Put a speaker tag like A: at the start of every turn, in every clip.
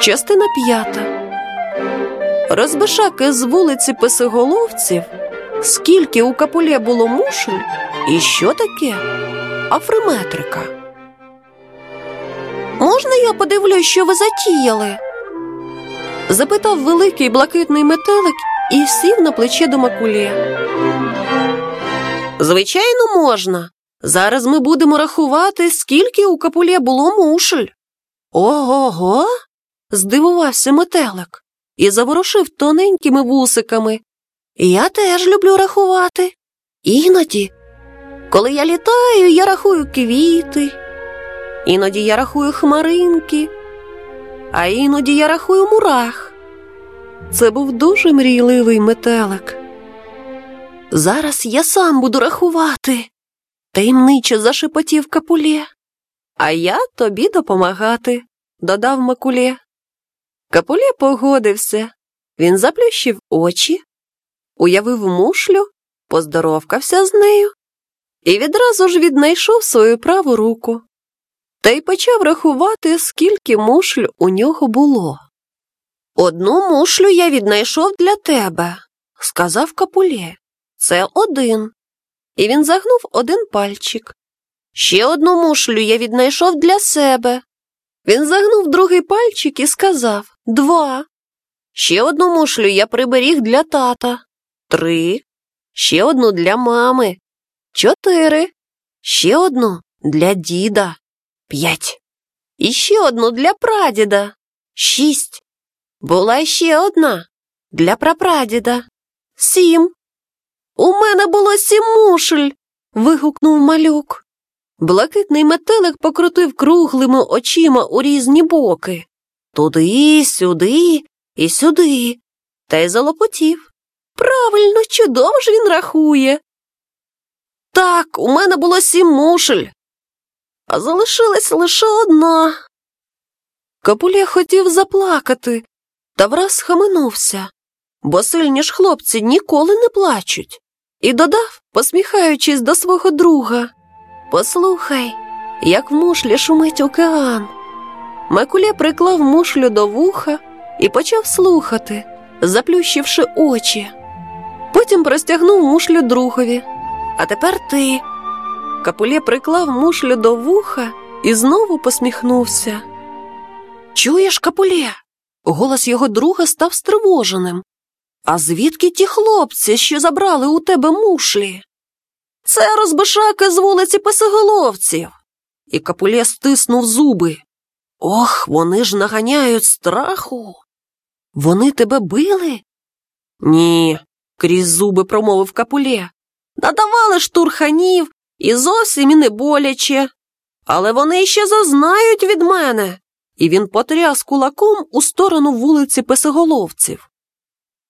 A: Частина п'ята. Розбишаки з вулиці Писиголовців. Скільки у капулє було мушель? І що таке? Африметрика. Можна я подивлюсь, що ви затіяли? запитав великий блакитний метелик і сів на плече до Макулє. Звичайно, можна. Зараз ми будемо рахувати, скільки у капулє було мушель. Ого. го здивувався метелик і заворушив тоненькими вусиками. Я теж люблю рахувати. Іноді, коли я літаю, я рахую квіти, іноді я рахую хмаринки, а іноді я рахую мурах. Це був дуже мрійливий метелик. Зараз я сам буду рахувати, таємниче зашепотів капулє. А я тобі допомагати, додав Макулє. Капулє погодився. Він заплющив очі, уявив мушлю, поздоровкався з нею і відразу ж віднайшов свою праву руку та й почав рахувати, скільки мушль у нього було. Одну мушлю я віднайшов для тебе, сказав Капулє. Це один. І він загнув один пальчик. Ще одну мушлю я віднайшов для себе. Він загнув другий пальчик і сказав Два. Ще одну мушлю я приберіг для тата. Три. Ще одну для мами. Чотири. Ще одну для діда. П'ять. І ще одну для прадіда. Шість. Була ще одна для прапрадіда. Сім. У мене було сім мушель. вигукнув малюк. Блакитний метелик покрутив круглими очима у різні боки. Туди, сюди і сюди. Та й залопотів. Правильно, чудово ж він рахує. Так, у мене було сім мушель, а залишилась лише одна. Капуля хотів заплакати, та враз схаменувся, бо сильні ж хлопці ніколи не плачуть, і додав, посміхаючись до свого друга Послухай, як в мушлі шумить океан. Макуля приклав мушлю до вуха і почав слухати, заплющивши очі. Потім простягнув мушлю другові. А тепер ти. Капулє приклав мушлю до вуха і знову посміхнувся. Чуєш, Капулє? Голос його друга став стривоженим. А звідки ті хлопці, що забрали у тебе мушлі? Це розбишаки з вулиці Писиголовців. І Капулє стиснув зуби. Ох, вони ж наганяють страху. Вони тебе били? Ні, крізь зуби промовив Капулє. Надавали штурханів і зовсім і не боляче. Але вони ще зазнають від мене. І він потряс кулаком у сторону вулиці Песиголовців.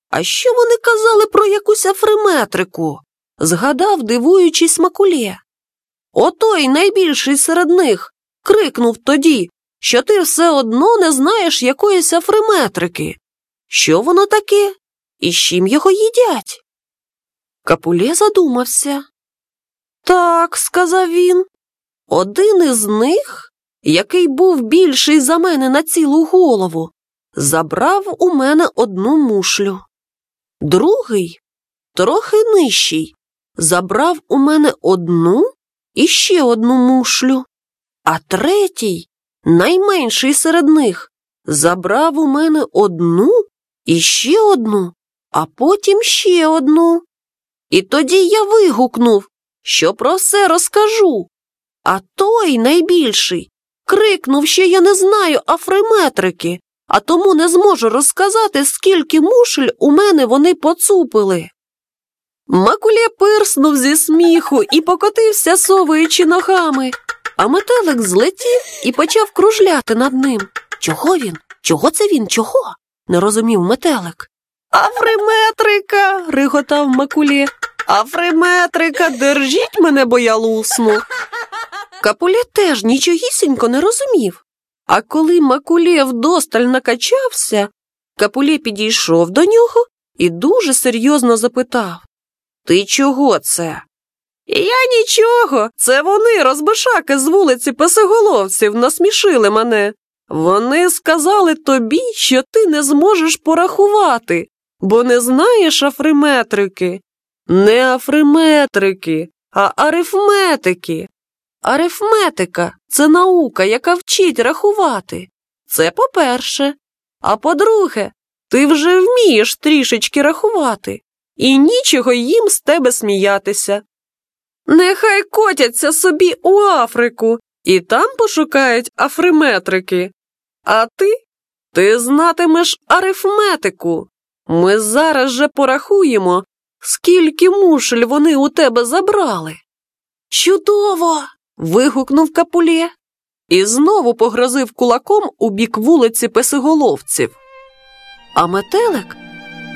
A: А що вони казали про якусь африметрику? згадав, дивуючись Макулє. Отой найбільший серед них крикнув тоді, що ти все одно не знаєш якоїсь африметрики. Що воно таке? І з чим його їдять? Капулє задумався. Так, сказав він, один із них, який був більший за мене на цілу голову, забрав у мене одну мушлю. Другий, трохи нижчий, забрав у мене одну і ще одну мушлю, а третій, найменший серед них, забрав у мене одну і ще одну, а потім ще одну. І тоді я вигукнув, що про все розкажу. А той найбільший крикнув, що я не знаю африметрики, а тому не зможу розказати, скільки мушель у мене вони поцупили. Макулє пирснув зі сміху і покотився, совуючи ногами, а метелик злетів і почав кружляти над ним. Чого він? Чого це він? Чого? не розумів метелик. Африметрика. риготав Макулє. Африметрика, держіть мене, бо я лусну. Капулє теж нічогісінько не розумів. А коли Макулє вдосталь накачався, Капулє підійшов до нього і дуже серйозно запитав Ти чого це? Я нічого. Це вони, розбишаки з вулиці Песиголовців, насмішили мене. Вони сказали тобі, що ти не зможеш порахувати, бо не знаєш африметрики. Не африметрики, а арифметики. Арифметика це наука, яка вчить рахувати. Це по-перше. А по-друге, ти вже вмієш трішечки рахувати, і нічого їм з тебе сміятися. Нехай котяться собі у Африку і там пошукають африметрики. А ти? Ти знатимеш арифметику. Ми зараз же порахуємо, скільки мушель вони у тебе забрали. Чудово. вигукнув капулє і знову погрозив кулаком у бік вулиці песиголовців. А метелик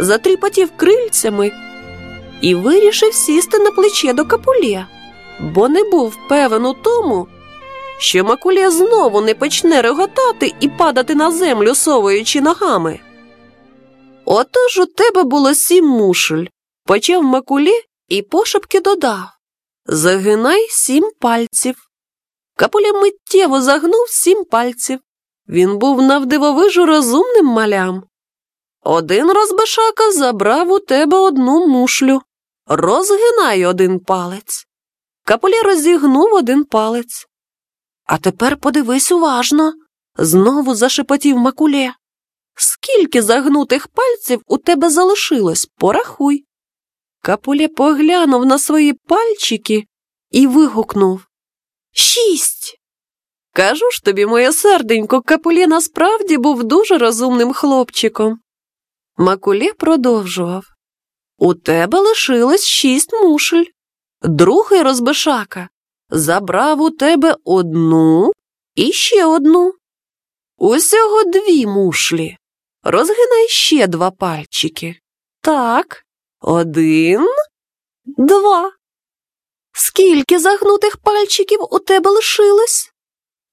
A: затріпотів крильцями і вирішив сісти на плече до капулє, бо не був певен у тому, що Макулє знову не почне реготати і падати на землю, совуючи ногами. Отож у тебе було сім мушель, почав Макулє і пошепки додав Загинай сім пальців. Капуля миттєво загнув сім пальців. Він був навдивовижу розумним малям. Один розбишака забрав у тебе одну мушлю. Розгинай один палець. Капуля розігнув один палець. А тепер подивись уважно, знову зашепотів Макулє. Скільки загнутих пальців у тебе залишилось, порахуй. Капуля поглянув на свої пальчики і вигукнув Шість. Кажу ж тобі, моє серденько, Капулє насправді був дуже розумним хлопчиком. Макулє продовжував У тебе лишилось шість мушель. Другий розбишака забрав у тебе одну і ще одну. Усього дві мушлі. Розгинай ще два пальчики. Так, один, два. Скільки загнутих пальчиків у тебе лишилось?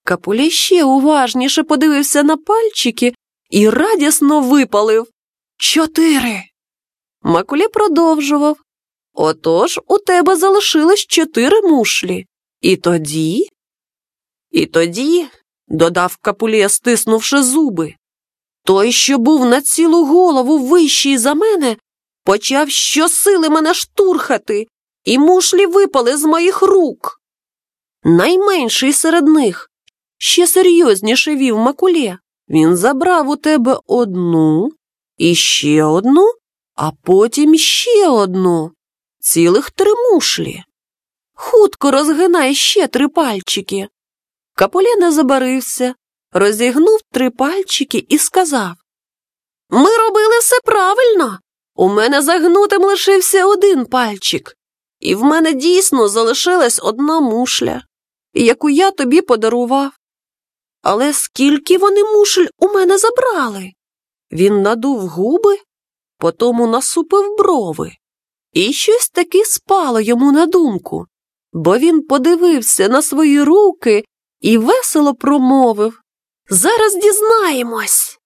A: Капуля ще уважніше подивився на пальчики і радісно випалив Чотири. Макулі продовжував. Отож у тебе залишилось чотири мушлі. І тоді. І тоді, додав Капулє, стиснувши зуби, той, що був на цілу голову вищий за мене, почав щосили мене штурхати, і мушлі випали з моїх рук. Найменший серед них ще серйозніше вів Макулє. Він забрав у тебе одну, і ще одну, а потім ще одну, цілих три мушлі. Хутко розгинай ще три пальчики. Капуля не забарився, розігнув три пальчики і сказав Ми робили все правильно. У мене загнутим лишився один пальчик, і в мене дійсно залишилась одна мушля, яку я тобі подарував. Але скільки вони мушель у мене забрали? Він надув губи, потому насупив брови, і щось таки спало йому на думку, бо він подивився на свої руки і весело промовив Зараз дізнаємось.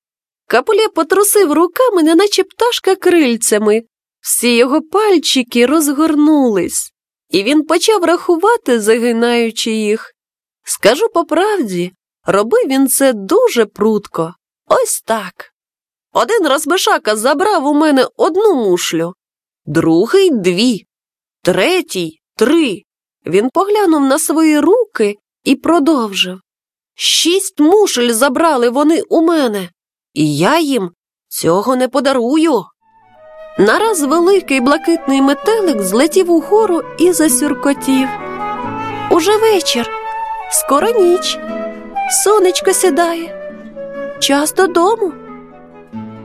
A: Капуля потрусив руками, неначе пташка крильцями. Всі його пальчики розгорнулись, і він почав рахувати, загинаючи їх. Скажу по правді, робив він це дуже прутко. Ось так. Один розбишака забрав у мене одну мушлю, другий дві, третій три. Він поглянув на свої руки і продовжив. Шість мушель забрали вони у мене, і я їм цього не подарую. Нараз великий блакитний метелик злетів угору і засюркотів. Уже вечір, скоро ніч, сонечко сідає. Час додому.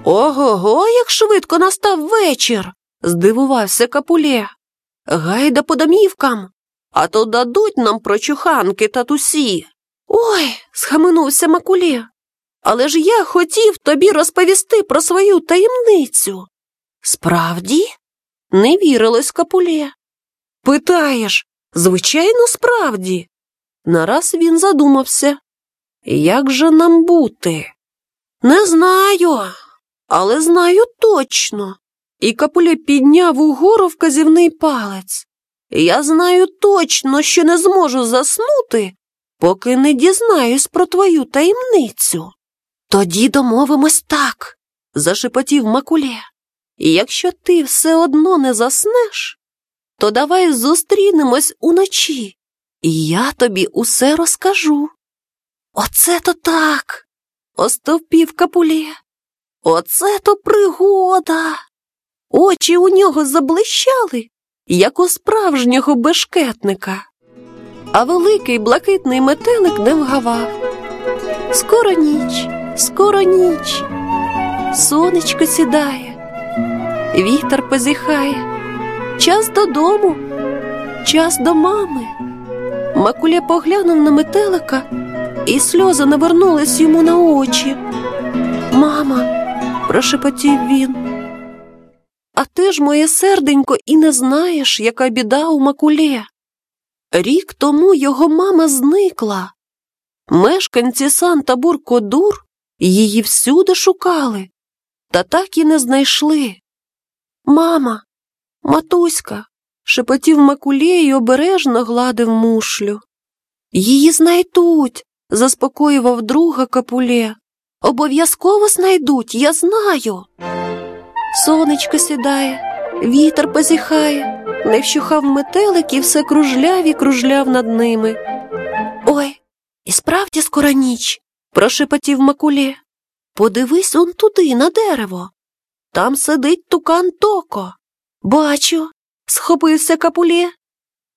A: Ого го, як швидко настав вечір, здивувався Капулє. Гайда по домівкам, а то дадуть нам прочуханки татусі. Ой, схаменувся Макулє. Але ж я хотів тобі розповісти про свою таємницю. Справді? Не вірилось Капулє. Питаєш, звичайно, справді. Нараз він задумався. Як же нам бути? Не знаю, але знаю точно. І Капуля підняв угору вказівний палець. Я знаю точно, що не зможу заснути, поки не дізнаюсь про твою таємницю. Тоді домовимось так, зашепотів Макулє. Якщо ти все одно не заснеш, то давай зустрінемось уночі, і я тобі усе розкажу. Оце то так, остовпів капулє. Оце то пригода. Очі у нього заблищали, як у справжнього бешкетника. А великий блакитний метелик не вгавав. Скоро ніч, скоро ніч. Сонечко сідає, вітер позіхає. Час додому, час до мами. Макуля поглянув на метелика, і сльози навернулись йому на очі. Мама, прошепотів він. А ти ж, моє серденько, і не знаєш, яка біда у Макулє. Рік тому його мама зникла. Мешканці Санта Буркодур її всюди шукали, та так і не знайшли. Мама, матуська, шепотів Макулє і обережно гладив мушлю. Її знайдуть, заспокоював друга капулє. Обов'язково знайдуть, я знаю. Сонечко сідає, вітер позіхає, не вщухав метелик і все кружляв і кружляв над ними. Ой, і справді скоро ніч, прошепотів Макулє. Подивись он туди, на дерево. Там сидить тукан токо. Бачу, схопився капулє.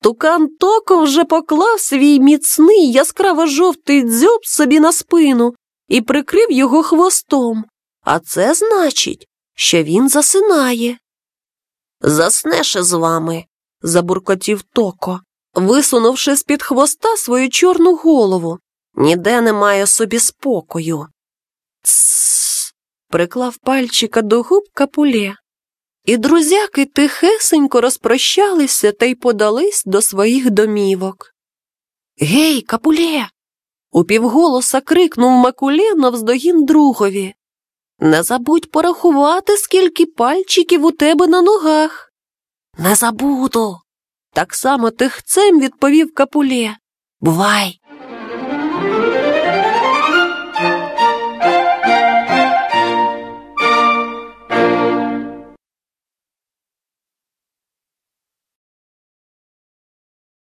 A: Тукан токо вже поклав свій міцний яскраво жовтий дзьоб собі на спину і прикрив його хвостом. А це значить, що він засинає. Заснеш із вами, забуркотів токо, висунувши з під хвоста свою чорну голову. Ніде немає собі спокою. Тссс. приклав пальчика до губ капулє. І друзяки тихесенько розпрощалися та й подались до своїх домівок. Гей, капулє. Упівголоса крикнув Макулє навздогін другові. Не забудь порахувати, скільки пальчиків у тебе на ногах. Не забуду. Так само тихцем відповів капулє. Бувай.